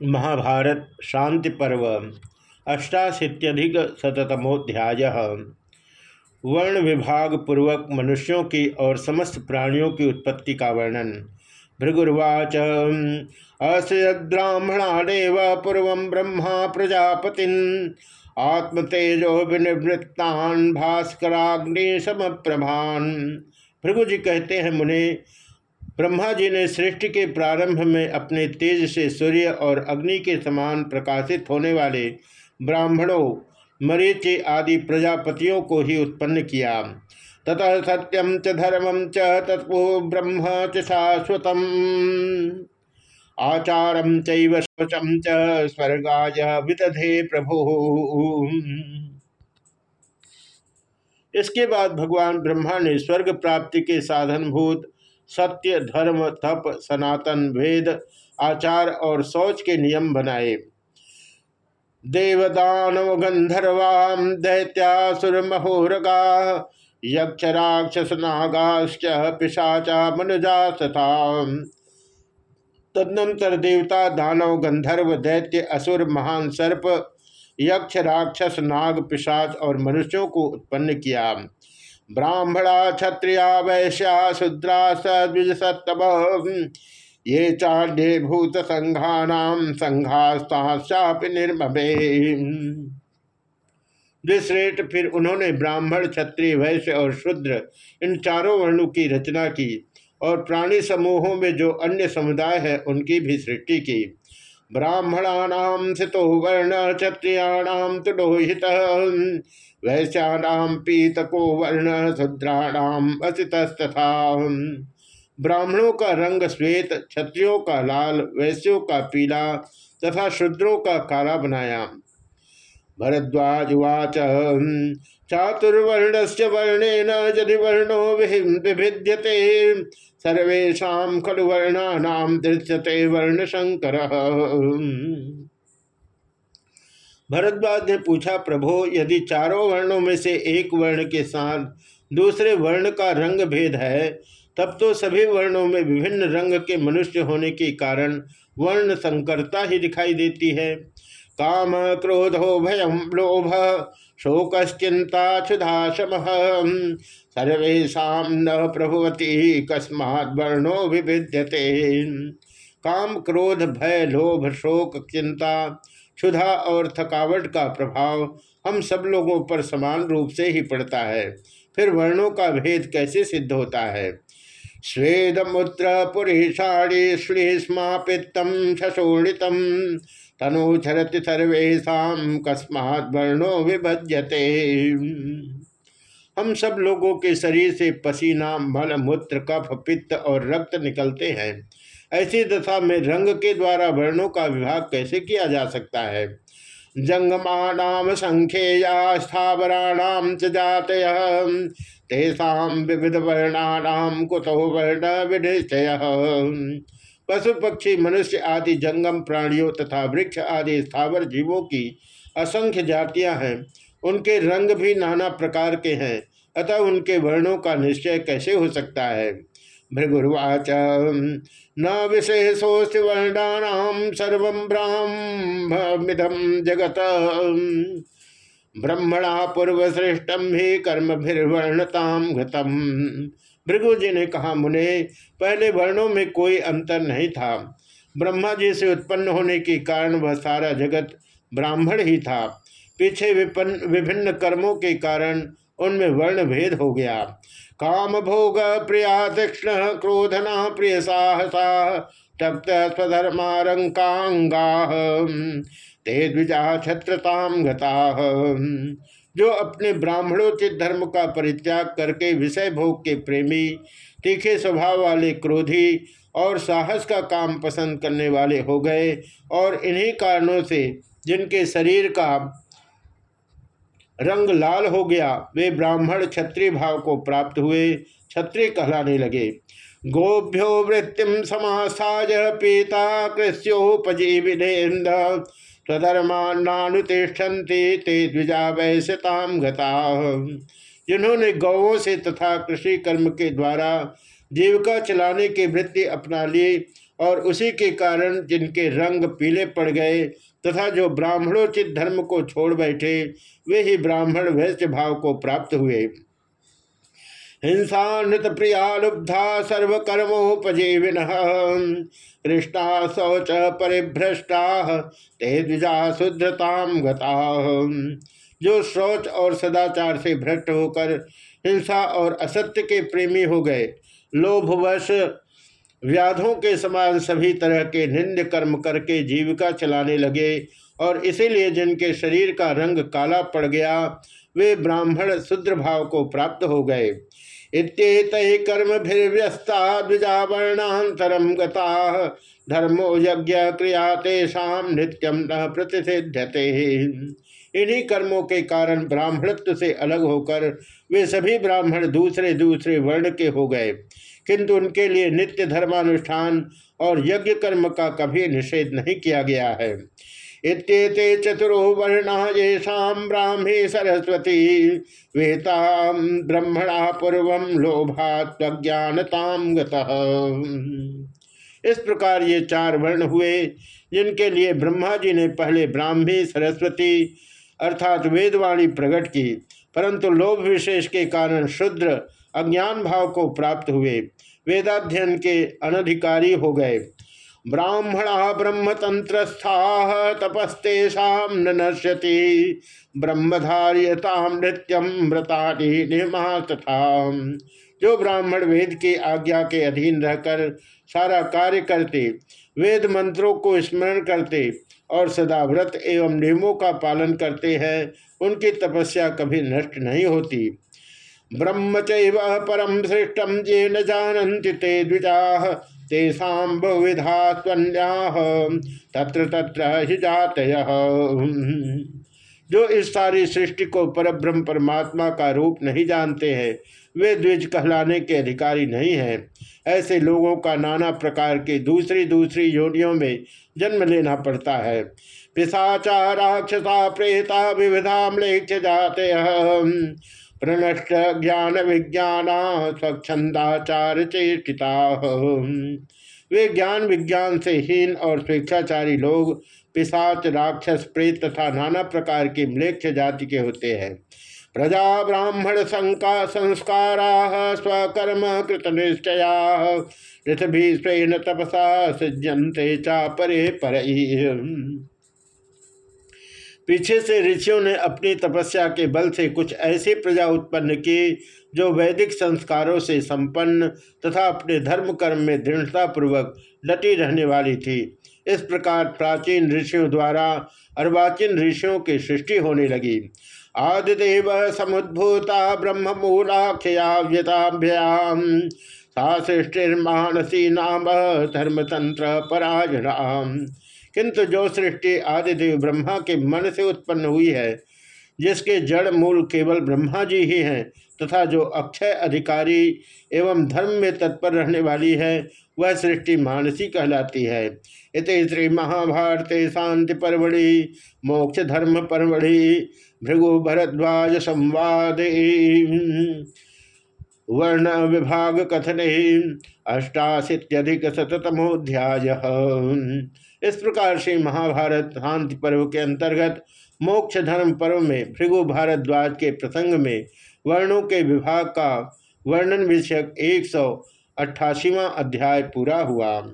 महाभारत शांति पर्व, अष्टाशीत्यधिक शतमोध्याय वर्ण विभाग पूर्वक मनुष्यों की और समस्त प्राणियों की उत्पत्ति का वर्णन। भृगुर्वाच ब्राह्मणादेव पूर्व ब्रह्मा प्रजापति आत्मतेजो विनिवृत्तान भास्कराग्नि समप्रभान भृगु जी कहते हैं, मुने ब्रह्मा जी ने सृष्टि के प्रारंभ में अपने तेज से सूर्य और अग्नि के समान प्रकाशित होने वाले ब्राह्मणों, मरीचि आदि प्रजापतियों को ही उत्पन्न किया। ततः सत्यम च धर्मम च तत्व ब्रह्म च शाश्वतम। आचारम चवचम च स्वर्गाय विदधे प्रभु। इसके बाद भगवान ब्रह्मा ने स्वर्ग प्राप्ति के साधनभूत सत्य, धर्म, तप, सनातन वेद आचार और सोच के नियम बनाए। देवदानव गंधर्वाम दैत्यासुर महोरगा यक्ष राक्षस नागाश्च पिशाचा मनुजा तथा तदनंतर देवता, दानव, गंधर्व, दैत्य, असुर, महान सर्प यक्ष राक्षस नाग पिशाच और मनुष्यों को उत्पन्न किया। ब्राह्मणा क्षत्रिया वैश्या शूद्रा सद्विज सत्तम ये चाढ़े भूत संघानाम संघास्तापि निर्मभे विश्रेष्ठ फिर उन्होंने ब्राह्मण, क्षत्रिय, वैश्य और शूद्र, इन चारों वर्णों की रचना की और प्राणी समूहों में जो अन्य समुदाय है, उनकी भी सृष्टि की। ब्राह्मणानाम सितो वर्ण क्षत्रियाणाम तुडोहित। वैश्याणाम पीतको वर्ण शूद्राणाम असितस्तथा ब्राह्मणों का रंग श्वेत, क्षत्रियों का लाल, वैश्यों का पीला तथा शूद्रों का काला बनाया। भरद्वाज उवाच चातुर्वर्ण से वर्णेन यदि वर्णो विभिद्यते। सर्वेशा खलु वर्णानाम दृश्यते वर्ण शंकर भरद्वाज ने पूछा, प्रभो, यदि चारों वर्णों में से एक वर्ण के साथ दूसरे वर्ण का रंग भेद है, तब तो सभी वर्णों में विभिन्न रंग के मनुष्य होने के कारण वर्ण संकरता ही दिखाई देती है। काम क्रोधो भयम लोभ शोकश्चिंता क्षुधाशम सर्वेशा न प्रभुवती, कस्मात् वर्णो विभिद्यते। काम क्रोध, भय लोभ, शोक, चिंता क्षुधा और थकावट का प्रभाव हम सब लोगों पर समान रूप से ही पड़ता है। फिर वर्णों का भेद कैसे सिद्ध होता है? स्वेदमुत्र पुरीषाणी श्लीष्मा पित्तम शोणितम तनुचरति सर्वेशा कस्मात् वर्णो विभज्यते। हम सब लोगों के शरीर से पसीना, मल, मूत्र, कफ, पित्त और रक्त निकलते हैं। ऐसी दशा में रंग के द्वारा वर्णों का विभाग कैसे किया जा सकता है? जंगमाणाम संख्येया स्थावराणाम जात तेषा विविध वर्णानाम कुतो वर्ण विनिश्चय पशु पक्षी, मनुष्य आदि, जंगम प्राणियों तथा वृक्ष आदि स्थावर जीवों की असंख्य जातियाँ हैं। उनके रंग भी नाना प्रकार के हैं। अतः उनके वर्णों का निश्चय कैसे हो सकता है? भृगुर्वाच न विशेषोस्ति वर्णानाम सर्व ब्राह्मिदम जगत। ब्रह्मणा पूर्व श्रेष्ठम ही कर्म वर्णताम घतम। भृगु जी ने कहा, मुने, पहले वर्णों में कोई अंतर नहीं था। ब्रह्मा जी से उत्पन्न होने के कारण वह सारा जगत ब्राह्मण ही था। पीछे विपन्न, विभिन्न कर्मों के कारण उनमें वर्ण भेद हो गया। काम भोग प्रिया तीक्षण क्रोधना प्रिय साहसा तप्त स्वधर्मारंकांगा ते द्विजा छत्रताम गता। जो अपने ब्राह्मणोचित धर्म का परित्याग करके विषय भोग के प्रेमी, तीखे स्वभाव वाले क्रोधी और साहस का काम पसंद करने वाले हो गए और इन्हीं कारणों से जिनके शरीर का रंग लाल हो गया। वे ब्राह्मण क्षत्रिय भाव को प्राप्त हुए। क्षत्रिय कहलाने लगे। गोभ्यो वृत्तिम समासाज पीता कृष्योपजीविनेन्द्र स्वधर्मानुतिष्ठन्ति ते द्विजा वैश्यताम गता। जिन्होंने गौों से तथा कृषि कर्म के द्वारा जीविका चलाने की वृत्ति अपना ली और उसी के कारण जिनके रंग पीले पड़ गए तथा जो ब्राह्मणोचित धर्म को छोड़ बैठे, वे ही ब्राह्मण वैश्य भाव को प्राप्त हुए। हिंसा नृत प्रिया लुब्धा सर्वकर्मोपजीविन कृष्णा शौच परिभ्रष्टा ते द्विजा शुद्रताम गता। जो शौच और सदाचार से भ्रष्ट होकर हिंसा और असत्य के प्रेमी हो गए, लोभवश व्याधों के समान सभी तरह के निंद कर्म करके जीविका चलाने लगे और इसीलिए जिनके शरीर का रंग काला पड़ गया, वे ब्राह्मण शुद्र भाव को प्राप्त हो गए। इत्येत कर्म व्यस्ता द्विजावर्णांतरम गता। धर्मो यज्ञ क्रिया तेषा नित्यम न प्रतिषिध्यते। इन्हीं कर्मों के कारण ब्राह्मणत्व से अलग होकर वे सभी ब्राह्मण दूसरे दूसरे वर्ण के हो गए। किंतु उनके लिए नित्य धर्मानुष्ठान और यज्ञ कर्म का कभी निषेध नहीं किया गया है। इत्येते चतुरो वर्णा येषां ब्राह्मी सरस्वती, वेता ब्रह्मणा पूर्व लोभात्ज्ञानताम इस प्रकार ये चार वर्ण हुए, जिनके लिए ब्रह्मा जी ने पहले ब्राह्मी सरस्वती अर्थात वेदवाणी प्रकट की, परंतु लोभ विशेष के कारण शुद्र अज्ञान भाव को प्राप्त हुए। वेदाध्ययन के अनधिकारी हो गए। ब्राह्मणा ब्रह्मतंत्रस्था तपस्तेषा न नश्यति। ब्रह्मधार्यताम नृत्यम नियमा तथा जो ब्राह्मण वेद की आज्ञा के अधीन रहकर सारा कार्य करते वेद मंत्रों को स्मरण करते और सदा व्रत एवं नियमों का पालन करते हैं, उनकी तपस्या कभी नष्ट नहीं होती। ब्रह्म परम श्रेष्ठम ये न जानती ते द्विजा, तेषा बहुविधा तत्र तत्र ही जात जो इस सारी सृष्टि को परब्रह्म परमात्मा का रूप नहीं जानते हैं, वे द्विज कहलाने के अधिकारी नहीं हैं। ऐसे लोगों का नाना प्रकार के दूसरी दूसरी योनियों में जन्म लेना पड़ता है। पिशाचा राक्षसा प्रेता विविधा म्लेक्ष जाते ज्ञान विज्ञान स्वच्छंदाचार चेष्टिता वे ज्ञान विज्ञान से हीन और स्वेच्छाचारी लोग पिशाच, राक्षस, प्रेत तथा नाना प्रकार की म्लेक्ष जाति के होते हैं। प्रजा ब्राह्मण संका संस्कारा स्वकर्म कृत निश्चया पृथ्वी स्वेन तपसा सज्जनते चा परे। पर पीछे से ऋषियों ने अपनी तपस्या के बल से कुछ ऐसी प्रजा उत्पन्न की, जो वैदिक संस्कारों से संपन्न तथा अपने धर्म कर्म में दृढ़तापूर्वक डटी रहने वाली थी। इस प्रकार प्राचीन ऋषियों द्वारा अर्वाचीन ऋषियों की सृष्टि होने लगी। आदिदेव समुद्भूता ब्रह्म मूलाख्याभ्यताभ्याम सा सृष्टिर्मानसी नाम धर्मतंत्र परायणाम। किंतु जो सृष्टि आदिदेव ब्रह्मा के मन से उत्पन्न हुई है जिसके जड़ मूल केवल ब्रह्मा जी ही हैं, तथा जो अक्षय अधिकारी एवं धर्म में तत्पर रहने वाली है, वह सृष्टि मानसी कहलाती है। इत श्री महाभारत शांति परवड़ी, मोक्ष धर्म परवड़ी, भृगु भरद्वाज संवाद। वर्ण विभाग कथन, अष्टाशीत्यधिक शतमोध्याय इस प्रकार से महाभारत शांति पर्व के अंतर्गत मोक्ष धर्म पर्व में भृगु भारद्वाज के प्रसंग में वर्णों के विभाग का वर्णन विषयक एक सौ अट्ठासीवा अध्याय पूरा हुआ।